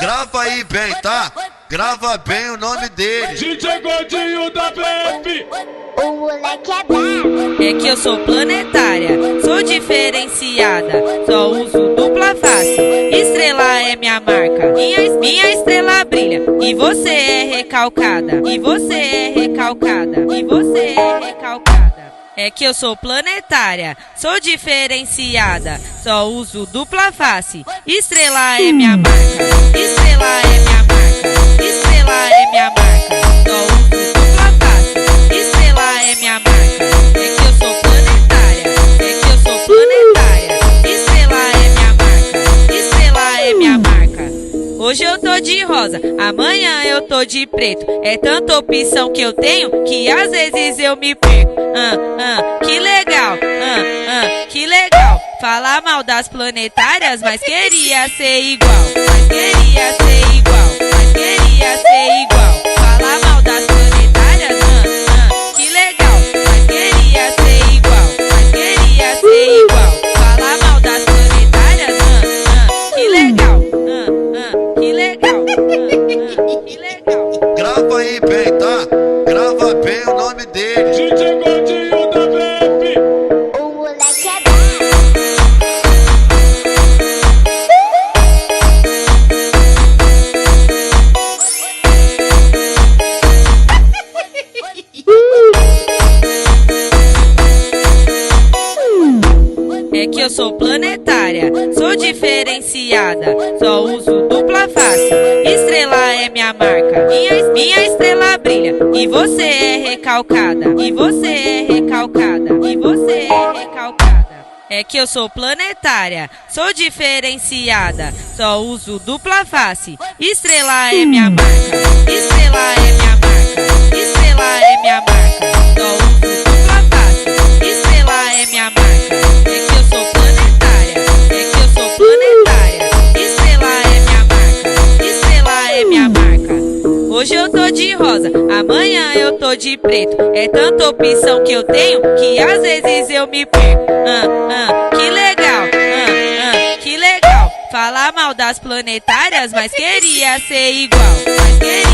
Grava aí bem, tá? Grava bem o nome dele. DJ Godinho da BF. O moleque é brabo. É que eu sou planetária, sou diferenciada, só uso dupla face. Estrela é minha marca, minha, minha estrela brilha. E você é recalcada, e você é recalcada, e você é recalcada. É que eu sou planetária, sou diferenciada, só uso dupla face. Estrela é minha marca, estrela é minha Hoje eu tô de rosa, amanhã eu tô de preto. É tanta opção que eu tenho que às vezes eu me perco. Ah, ah, que legal, ah, ah, que legal. Falar mal das planetárias, mas queria ser igual. Mas queria ser É que eu sou planetária, sou diferenciada, só uso dupla face. Estrela é minha marca, minha, minha estrela brilha. E você é recalcada, e você é recalcada, e você é recalcada. É que eu sou planetária, sou diferenciada, só uso dupla face. Estrela é minha marca, estrela é minha amanhã eu tô de preto. É tanta opção que eu tenho que às vezes eu me perco. Ah, ah, que legal, ah, ah, que legal. Falar mal das planetárias, mas queria ser igual. Mas queria